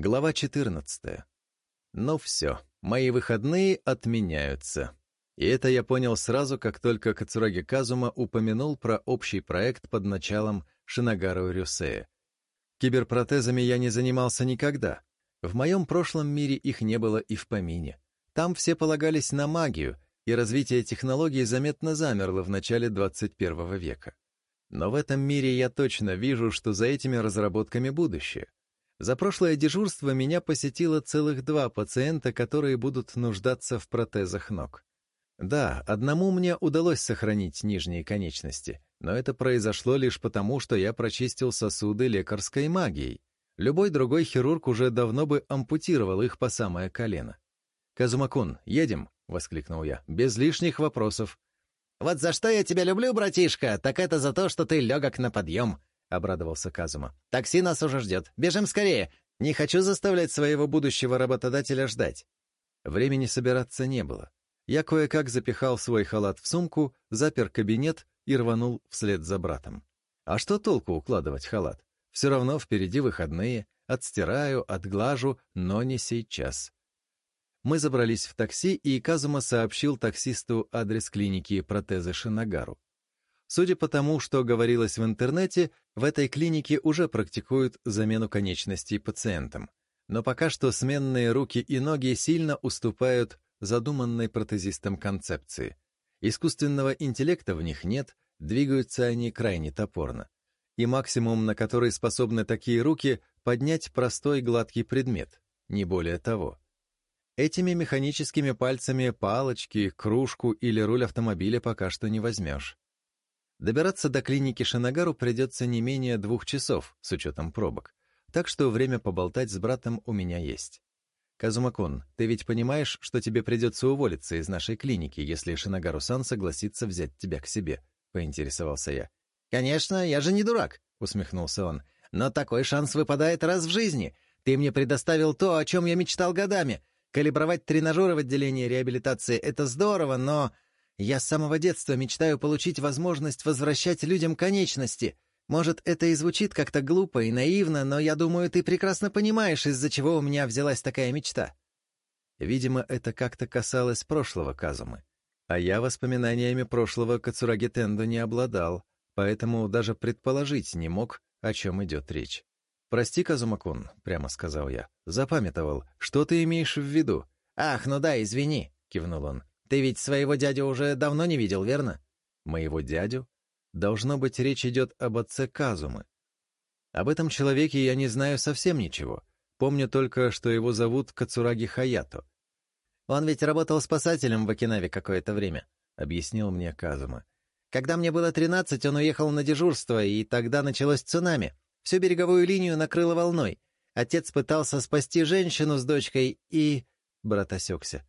Глава 14. Но все, мои выходные отменяются. И это я понял сразу, как только Кацураги Казума упомянул про общий проект под началом Шинагару Рюсея. Киберпротезами я не занимался никогда. В моем прошлом мире их не было и в помине. Там все полагались на магию, и развитие технологий заметно замерло в начале 21 века. Но в этом мире я точно вижу, что за этими разработками будущее. За прошлое дежурство меня посетило целых два пациента, которые будут нуждаться в протезах ног. Да, одному мне удалось сохранить нижние конечности, но это произошло лишь потому, что я прочистил сосуды лекарской магией. Любой другой хирург уже давно бы ампутировал их по самое колено. «Казумакун, едем!» — воскликнул я, без лишних вопросов. «Вот за что я тебя люблю, братишка, так это за то, что ты легок на подъем!» — обрадовался Казума. «Такси нас уже ждет. Бежим скорее! Не хочу заставлять своего будущего работодателя ждать». Времени собираться не было. Я кое-как запихал свой халат в сумку, запер кабинет и рванул вслед за братом. А что толку укладывать халат? Все равно впереди выходные. Отстираю, отглажу, но не сейчас. Мы забрались в такси, и Казума сообщил таксисту адрес клиники протезы Шинагару. Судя по тому, что говорилось в интернете, в этой клинике уже практикуют замену конечностей пациентам. Но пока что сменные руки и ноги сильно уступают задуманной протезистам концепции. Искусственного интеллекта в них нет, двигаются они крайне топорно. И максимум, на который способны такие руки, поднять простой гладкий предмет, не более того. Этими механическими пальцами палочки, кружку или руль автомобиля пока что не возьмешь. Добираться до клиники Шинагару придется не менее двух часов, с учетом пробок. Так что время поболтать с братом у меня есть. Казумакун, ты ведь понимаешь, что тебе придется уволиться из нашей клиники, если Шинагару-сан согласится взять тебя к себе?» — поинтересовался я. «Конечно, я же не дурак», — усмехнулся он. «Но такой шанс выпадает раз в жизни. Ты мне предоставил то, о чем я мечтал годами. Калибровать тренажеры в отделении реабилитации — это здорово, но...» Я с самого детства мечтаю получить возможность возвращать людям конечности. Может, это и звучит как-то глупо и наивно, но я думаю, ты прекрасно понимаешь, из-за чего у меня взялась такая мечта». Видимо, это как-то касалось прошлого Казумы. А я воспоминаниями прошлого Кацураги Тендо не обладал, поэтому даже предположить не мог, о чем идет речь. «Прости, Казумакун», — прямо сказал я, — «запамятовал. Что ты имеешь в виду?» «Ах, ну да, извини», — кивнул он. Ты ведь своего дядю уже давно не видел, верно? Моего дядю? Должно быть, речь идет об отце Казумы. Об этом человеке я не знаю совсем ничего. Помню только, что его зовут Кацураги Хаято. Он ведь работал спасателем в Окинаве какое-то время, объяснил мне Казума. Когда мне было 13, он уехал на дежурство, и тогда началось цунами. Всю береговую линию накрыло волной. Отец пытался спасти женщину с дочкой и... Брат осекся.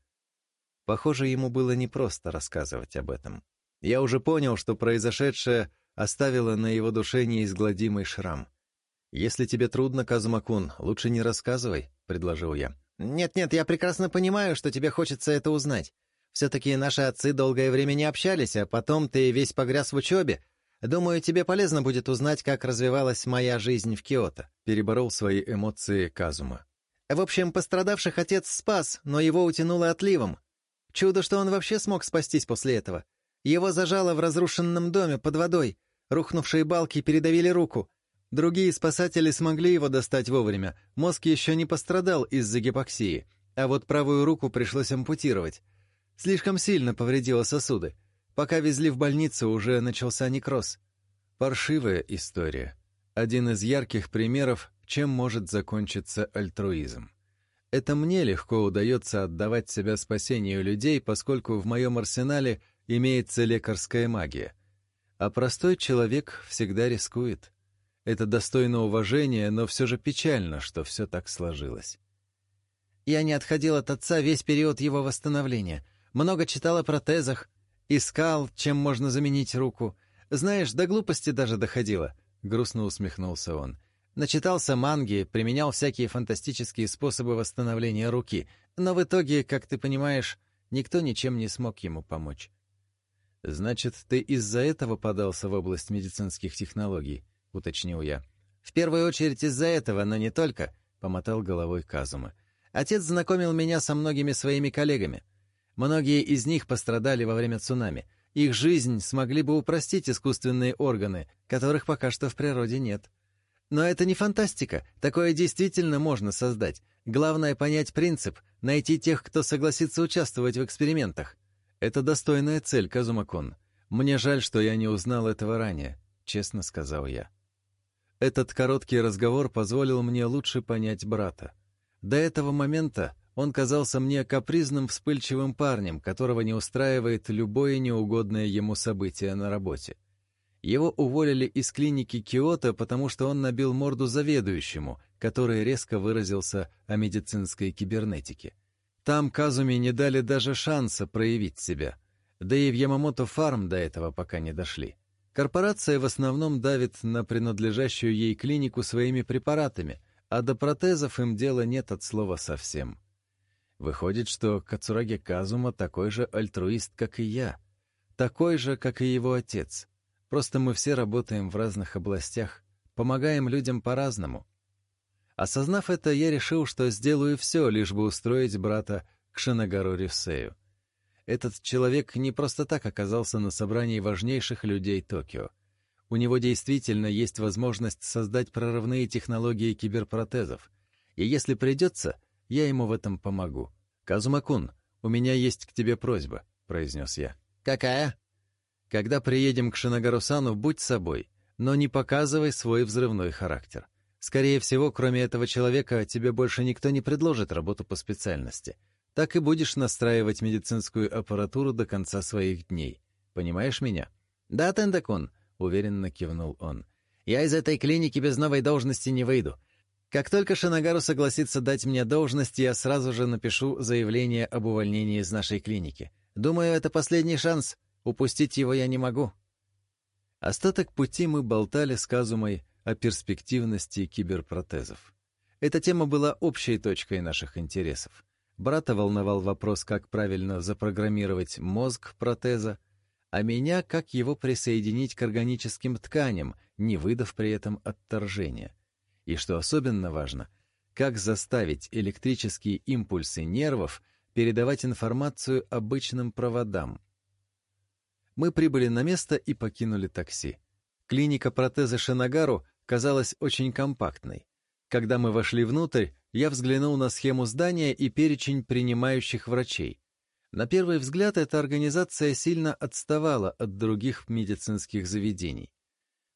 Похоже, ему было непросто рассказывать об этом. Я уже понял, что произошедшее оставило на его душе неизгладимый шрам. «Если тебе трудно, Казумакун, лучше не рассказывай», — предложил я. «Нет-нет, я прекрасно понимаю, что тебе хочется это узнать. Все-таки наши отцы долгое время не общались, а потом ты весь погряз в учебе. Думаю, тебе полезно будет узнать, как развивалась моя жизнь в Киото», — переборол свои эмоции Казума. «В общем, пострадавших отец спас, но его утянуло отливом. Чудо, что он вообще смог спастись после этого. Его зажало в разрушенном доме под водой. Рухнувшие балки передавили руку. Другие спасатели смогли его достать вовремя. Мозг еще не пострадал из-за гипоксии. А вот правую руку пришлось ампутировать. Слишком сильно повредило сосуды. Пока везли в больницу, уже начался некроз. Паршивая история. Один из ярких примеров, чем может закончиться альтруизм. Это мне легко удается отдавать себя спасению людей, поскольку в моем арсенале имеется лекарская магия. А простой человек всегда рискует. Это достойно уважения, но все же печально, что все так сложилось. Я не отходил от отца весь период его восстановления. Много читал о протезах, искал, чем можно заменить руку. Знаешь, до глупости даже доходило», — грустно усмехнулся он. Начитался манги, применял всякие фантастические способы восстановления руки, но в итоге, как ты понимаешь, никто ничем не смог ему помочь. «Значит, ты из-за этого подался в область медицинских технологий?» — уточнил я. «В первую очередь из-за этого, но не только», — помотал головой Казума. «Отец знакомил меня со многими своими коллегами. Многие из них пострадали во время цунами. Их жизнь смогли бы упростить искусственные органы, которых пока что в природе нет. Но это не фантастика, такое действительно можно создать. Главное понять принцип, найти тех, кто согласится участвовать в экспериментах. Это достойная цель, Казумакон. Мне жаль, что я не узнал этого ранее, честно сказал я. Этот короткий разговор позволил мне лучше понять брата. До этого момента он казался мне капризным, вспыльчивым парнем, которого не устраивает любое неугодное ему событие на работе — его уволили из клиники Киото, потому что он набил морду заведующему, который резко выразился о медицинской кибернетике. Там Казуми не дали даже шанса проявить себя. Да и в Ямамото Фарм до этого пока не дошли. Корпорация в основном давит на принадлежащую ей клинику своими препаратами, а до протезов им дела нет от слова совсем. Выходит, что Кацураги Казума такой же альтруист, как и я. Такой же, как и его отец — Просто мы все работаем в разных областях, помогаем людям по-разному. Осознав это, я решил, что сделаю все, лишь бы устроить брата к Шинагару Ревсею. Этот человек не просто так оказался на собрании важнейших людей Токио. У него действительно есть возможность создать прорывные технологии киберпротезов. И если придется, я ему в этом помогу. «Казумакун, у меня есть к тебе просьба», — произнес я. «Какая?» Когда приедем к Шинагарусану, будь собой, но не показывай свой взрывной характер. Скорее всего, кроме этого человека, тебе больше никто не предложит работу по специальности. Так и будешь настраивать медицинскую аппаратуру до конца своих дней. Понимаешь меня? Да, Тендакун, уверенно кивнул он. Я из этой клиники без новой должности не выйду. Как только Шинагару согласится дать мне должность, я сразу же напишу заявление об увольнении из нашей клиники. Думаю, это последний шанс. Упустить его я не могу. Остаток пути мы болтали с Казумой о перспективности киберпротезов. Эта тема была общей точкой наших интересов. Брата волновал вопрос, как правильно запрограммировать мозг протеза, а меня, как его присоединить к органическим тканям, не выдав при этом отторжения. И что особенно важно, как заставить электрические импульсы нервов передавать информацию обычным проводам, мы прибыли на место и покинули такси. Клиника протеза Шинагару казалась очень компактной. Когда мы вошли внутрь, я взглянул на схему здания и перечень принимающих врачей. На первый взгляд эта организация сильно отставала от других медицинских заведений.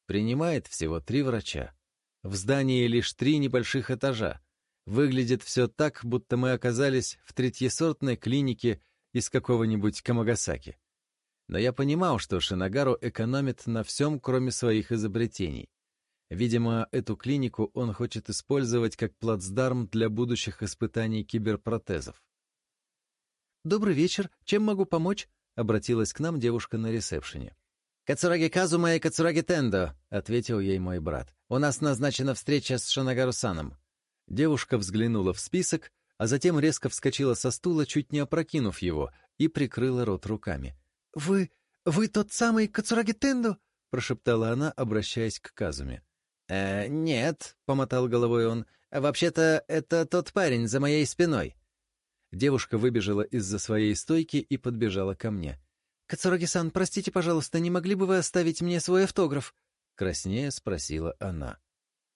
Принимает всего три врача. В здании лишь три небольших этажа. Выглядит все так, будто мы оказались в третьесортной клинике из какого-нибудь Камагасаки. Но я понимал, что Шинагару экономит на всем, кроме своих изобретений. Видимо, эту клинику он хочет использовать как плацдарм для будущих испытаний киберпротезов. «Добрый вечер. Чем могу помочь?» — обратилась к нам девушка на ресепшене. «Кацураги Казума и Кацураги Тендо», — ответил ей мой брат. «У нас назначена встреча с Шинагарусаном». Девушка взглянула в список, а затем резко вскочила со стула, чуть не опрокинув его, и прикрыла рот руками вы... вы тот самый Кацураги Тендо?» — прошептала она, обращаясь к Казуме. «Э, «Нет», — помотал головой он, — «вообще-то это тот парень за моей спиной». Девушка выбежала из-за своей стойки и подбежала ко мне. «Кацураги-сан, простите, пожалуйста, не могли бы вы оставить мне свой автограф?» — Краснея, спросила она.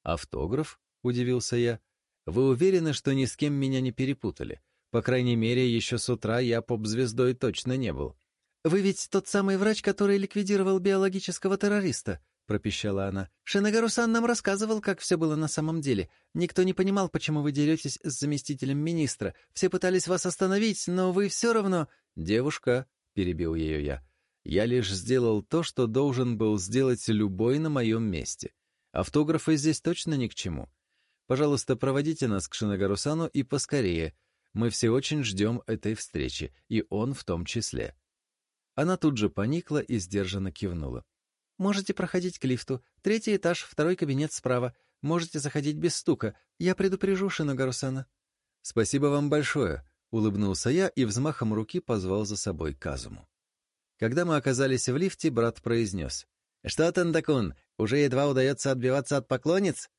«Автограф?» — удивился я. «Вы уверены, что ни с кем меня не перепутали? По крайней мере, еще с утра я поп-звездой точно не был». «Вы ведь тот самый врач, который ликвидировал биологического террориста», — пропищала она. «Шинагарусан нам рассказывал, как все было на самом деле. Никто не понимал, почему вы деретесь с заместителем министра. Все пытались вас остановить, но вы все равно...» «Девушка», — перебил ее я, — «я лишь сделал то, что должен был сделать любой на моем месте. Автографы здесь точно ни к чему. Пожалуйста, проводите нас к Шинагарусану и поскорее. Мы все очень ждем этой встречи, и он в том числе». Она тут же поникла и сдержанно кивнула. «Можете проходить к лифту. Третий этаж, второй кабинет справа. Можете заходить без стука. Я предупрежу Шиногарусана». «Спасибо вам большое», — улыбнулся я и взмахом руки позвал за собой Казуму. Когда мы оказались в лифте, брат произнес. «Что, Тандакун уже едва удается отбиваться от поклонниц?»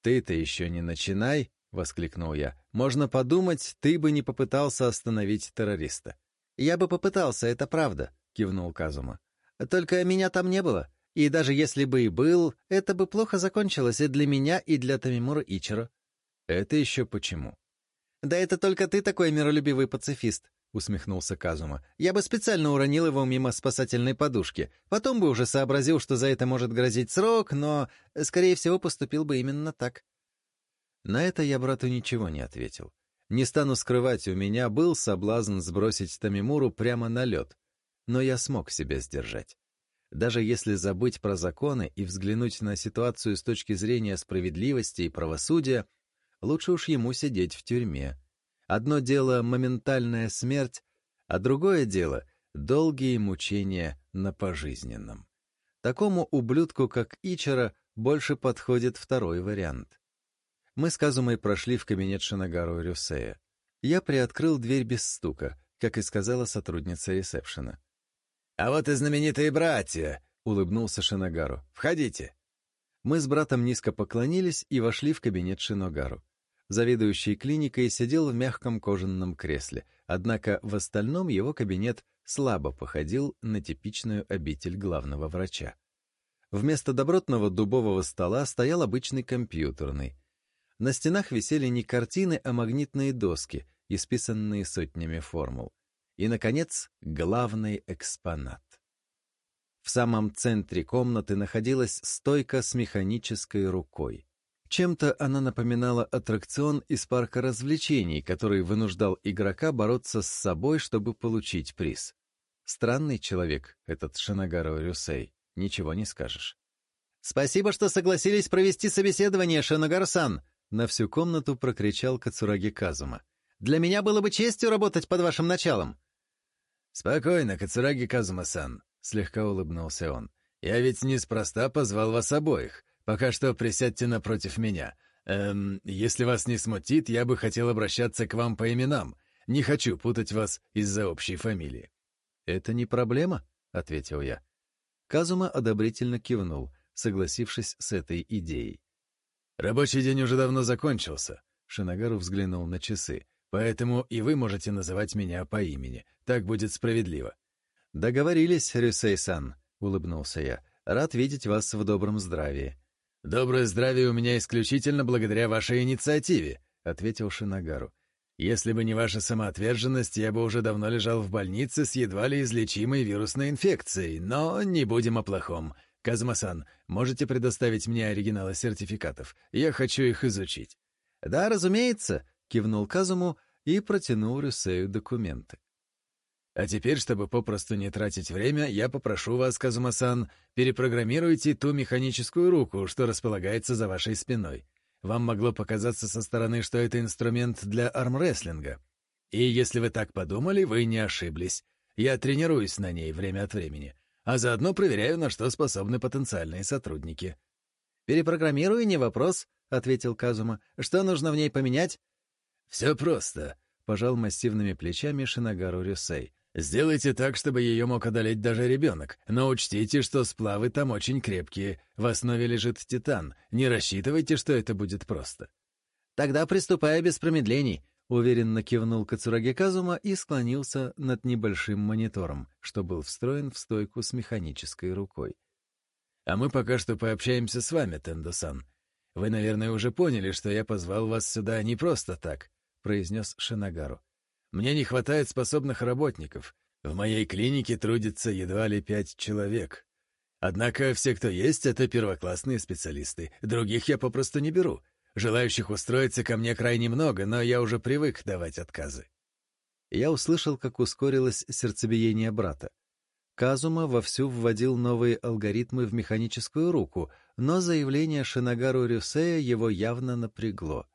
«Ты-то еще не начинай», — воскликнул я. «Можно подумать, ты бы не попытался остановить террориста». «Я бы попытался, это правда», — кивнул Казума. «Только меня там не было. И даже если бы и был, это бы плохо закончилось и для меня, и для Тамимура Ичиро». «Это еще почему?» «Да это только ты такой миролюбивый пацифист», — усмехнулся Казума. «Я бы специально уронил его мимо спасательной подушки. Потом бы уже сообразил, что за это может грозить срок, но, скорее всего, поступил бы именно так». На это я брату ничего не ответил. Не стану скрывать, у меня был соблазн сбросить Тамимуру прямо на лед, но я смог себя сдержать. Даже если забыть про законы и взглянуть на ситуацию с точки зрения справедливости и правосудия, лучше уж ему сидеть в тюрьме. Одно дело — моментальная смерть, а другое дело — долгие мучения на пожизненном. Такому ублюдку, как Ичера, больше подходит второй вариант. Мы с Казумой прошли в кабинет Шинагару Рюсея. Я приоткрыл дверь без стука, как и сказала сотрудница ресепшена. «А вот и знаменитые братья!» — улыбнулся Шиногару. «Входите!» Мы с братом низко поклонились и вошли в кабинет Шиногару. Заведующий клиникой сидел в мягком кожаном кресле, однако в остальном его кабинет слабо походил на типичную обитель главного врача. Вместо добротного дубового стола стоял обычный компьютерный. На стенах висели не картины, а магнитные доски, исписанные сотнями формул. И, наконец, главный экспонат. В самом центре комнаты находилась стойка с механической рукой. Чем-то она напоминала аттракцион из парка развлечений, который вынуждал игрока бороться с собой, чтобы получить приз. Странный человек этот Шинагаро Рюсей, ничего не скажешь. «Спасибо, что согласились провести собеседование, Шинагарсан!» На всю комнату прокричал Кацураги Казума. Для меня было бы честью работать под вашим началом». «Спокойно, Кацураги Казума-сан», — слегка улыбнулся он. «Я ведь неспроста позвал вас обоих. Пока что присядьте напротив меня. Эм, если вас не смутит, я бы хотел обращаться к вам по именам. Не хочу путать вас из-за общей фамилии». «Это не проблема», — ответил я. Казума одобрительно кивнул, согласившись с этой идеей. «Рабочий день уже давно закончился», — Шинагару взглянул на часы. Поэтому и вы можете называть меня по имени. Так будет справедливо». «Договорились, Рюсей-сан», — улыбнулся я. «Рад видеть вас в добром здравии». «Доброе здравие у меня исключительно благодаря вашей инициативе», — ответил Шинагару. «Если бы не ваша самоотверженность, я бы уже давно лежал в больнице с едва ли излечимой вирусной инфекцией, но не будем о плохом. Казмасан, можете предоставить мне оригиналы сертификатов? Я хочу их изучить». «Да, разумеется», кивнул Казуму и протянул Рюсею документы. А теперь, чтобы попросту не тратить время, я попрошу вас, Казумасан, перепрограммируйте ту механическую руку, что располагается за вашей спиной. Вам могло показаться со стороны, что это инструмент для армрестлинга. И если вы так подумали, вы не ошиблись. Я тренируюсь на ней время от времени, а заодно проверяю, на что способны потенциальные сотрудники. «Перепрограммируй, не вопрос», — ответил Казума. «Что нужно в ней поменять? «Все просто», — пожал массивными плечами Шинагару Рюсей. «Сделайте так, чтобы ее мог одолеть даже ребенок, но учтите, что сплавы там очень крепкие, в основе лежит титан, не рассчитывайте, что это будет просто». «Тогда приступая без промедлений», — уверенно кивнул Кацураги Казума и склонился над небольшим монитором, что был встроен в стойку с механической рукой. «А мы пока что пообщаемся с вами, Тендо-сан», «Вы, наверное, уже поняли, что я позвал вас сюда не просто так», — произнес Шинагару. «Мне не хватает способных работников. В моей клинике трудится едва ли пять человек. Однако все, кто есть, — это первоклассные специалисты. Других я попросту не беру. Желающих устроиться ко мне крайне много, но я уже привык давать отказы». Я услышал, как ускорилось сердцебиение брата. Казума вовсю вводил новые алгоритмы в механическую руку — но заявление Шинагару Рюсея его явно напрягло.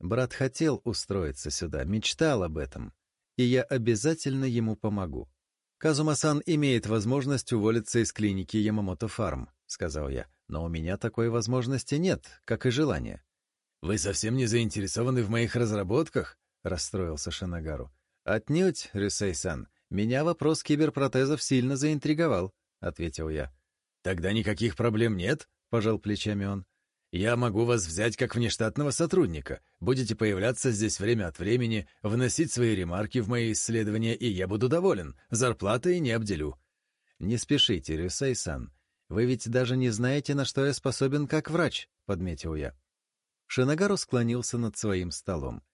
Брат хотел устроиться сюда, мечтал об этом, и я обязательно ему помогу. «Казумасан имеет возможность уволиться из клиники Ямамото Фарм», — сказал я, «но у меня такой возможности нет, как и желания». «Вы совсем не заинтересованы в моих разработках?» — расстроился Шинагару. «Отнюдь, Рюсей-сан, меня вопрос киберпротезов сильно заинтриговал», — ответил я. «Тогда никаких проблем нет?» пожал плечами он. «Я могу вас взять как внештатного сотрудника. Будете появляться здесь время от времени, вносить свои ремарки в мои исследования, и я буду доволен. Зарплатой не обделю». «Не спешите, Рюсей-сан. Вы ведь даже не знаете, на что я способен как врач», — подметил я. Шинагару склонился над своим столом.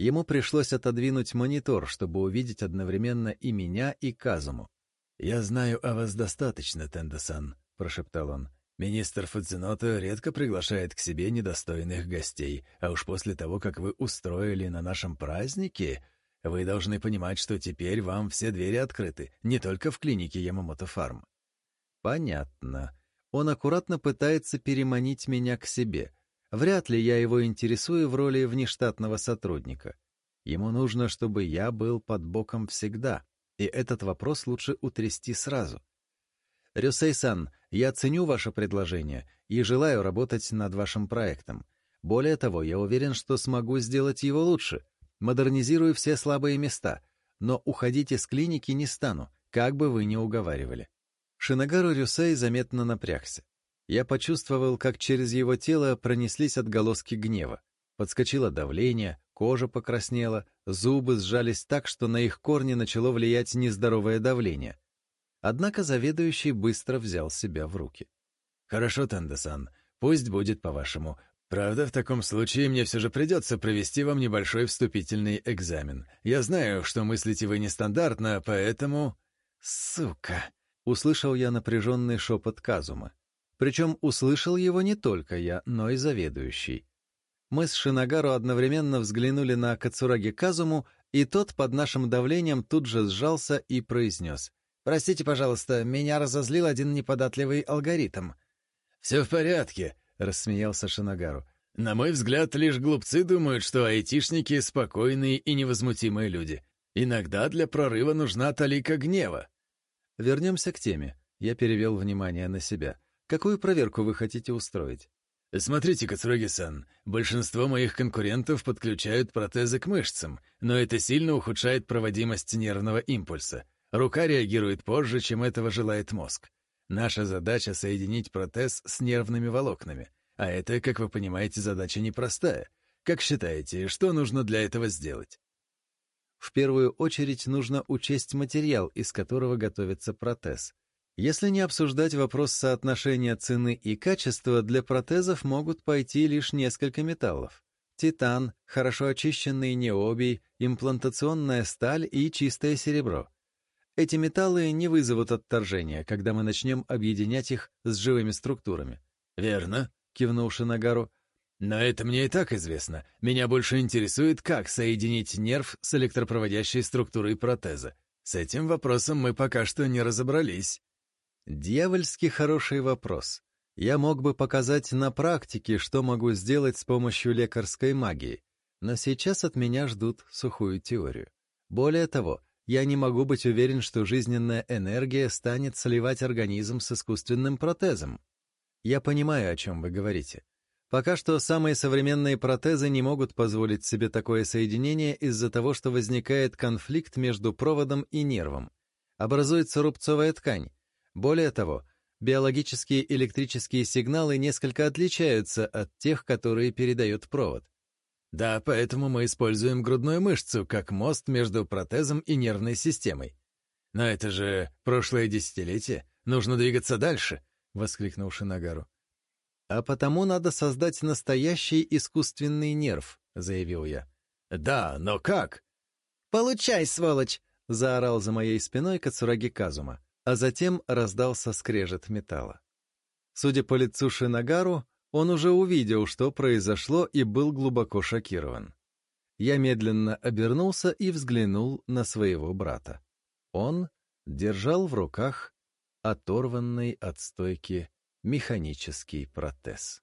Ему пришлось отодвинуть монитор, чтобы увидеть одновременно и меня, и Казуму. «Я знаю о вас достаточно, Тенда-сан», — прошептал он. Министр Фуциното редко приглашает к себе недостойных гостей, а уж после того, как вы устроили на нашем празднике, вы должны понимать, что теперь вам все двери открыты, не только в клинике Ямамото Фарм. Понятно. Он аккуратно пытается переманить меня к себе. Вряд ли я его интересую в роли внештатного сотрудника. Ему нужно, чтобы я был под боком всегда, и этот вопрос лучше утрясти сразу. Рюсей-сан, я ценю ваше предложение и желаю работать над вашим проектом. Более того, я уверен, что смогу сделать его лучше. Модернизирую все слабые места, но уходить из клиники не стану, как бы вы ни уговаривали». Шинагару Рюсей заметно напрягся. Я почувствовал, как через его тело пронеслись отголоски гнева. Подскочило давление, кожа покраснела, зубы сжались так, что на их корни начало влиять нездоровое давление. Однако заведующий быстро взял себя в руки. «Хорошо, Тандасан, пусть будет по-вашему. Правда, в таком случае мне все же придется провести вам небольшой вступительный экзамен. Я знаю, что мыслите вы нестандартно, поэтому...» «Сука!» — услышал я напряженный шепот Казума. Причем услышал его не только я, но и заведующий. Мы с Шинагару одновременно взглянули на Кацураги Казуму, и тот под нашим давлением тут же сжался и произнес — Простите, пожалуйста, меня разозлил один неподатливый алгоритм». «Все в порядке», — рассмеялся Шинагару. «На мой взгляд, лишь глупцы думают, что айтишники — спокойные и невозмутимые люди. Иногда для прорыва нужна талика гнева». «Вернемся к теме», — я перевел внимание на себя. «Какую проверку вы хотите устроить?» «Смотрите, Кацураги-сан, большинство моих конкурентов подключают протезы к мышцам, но это сильно ухудшает проводимость нервного импульса. Рука реагирует позже, чем этого желает мозг. Наша задача — соединить протез с нервными волокнами. А это, как вы понимаете, задача непростая. Как считаете, что нужно для этого сделать? В первую очередь нужно учесть материал, из которого готовится протез. Если не обсуждать вопрос соотношения цены и качества, для протезов могут пойти лишь несколько металлов. Титан, хорошо очищенный необий, имплантационная сталь и чистое серебро — эти металлы не вызовут отторжения, когда мы начнем объединять их с живыми структурами. «Верно», — кивнул Шинагару. «Но это мне и так известно. Меня больше интересует, как соединить нерв с электропроводящей структурой протеза. С этим вопросом мы пока что не разобрались». Дьявольски хороший вопрос. Я мог бы показать на практике, что могу сделать с помощью лекарской магии, но сейчас от меня ждут сухую теорию. Более того, я не могу быть уверен, что жизненная энергия станет сливать организм с искусственным протезом. Я понимаю, о чем вы говорите. Пока что самые современные протезы не могут позволить себе такое соединение из-за того, что возникает конфликт между проводом и нервом. Образуется рубцовая ткань. Более того, биологические электрические сигналы несколько отличаются от тех, которые передает провод. Да, поэтому мы используем грудную мышцу как мост между протезом и нервной системой. Но это же прошлое десятилетие, нужно двигаться дальше, воскликнул Шинагару. А потому надо создать настоящий искусственный нерв, заявил я. Да, но как? Получай, сволочь, заорал за моей спиной Кацураги Казума, а затем раздался скрежет металла. Судя по лицу Шинагару, он уже увидел, что произошло, и был глубоко шокирован. Я медленно обернулся и взглянул на своего брата. Он держал в руках оторванный от стойки механический протез.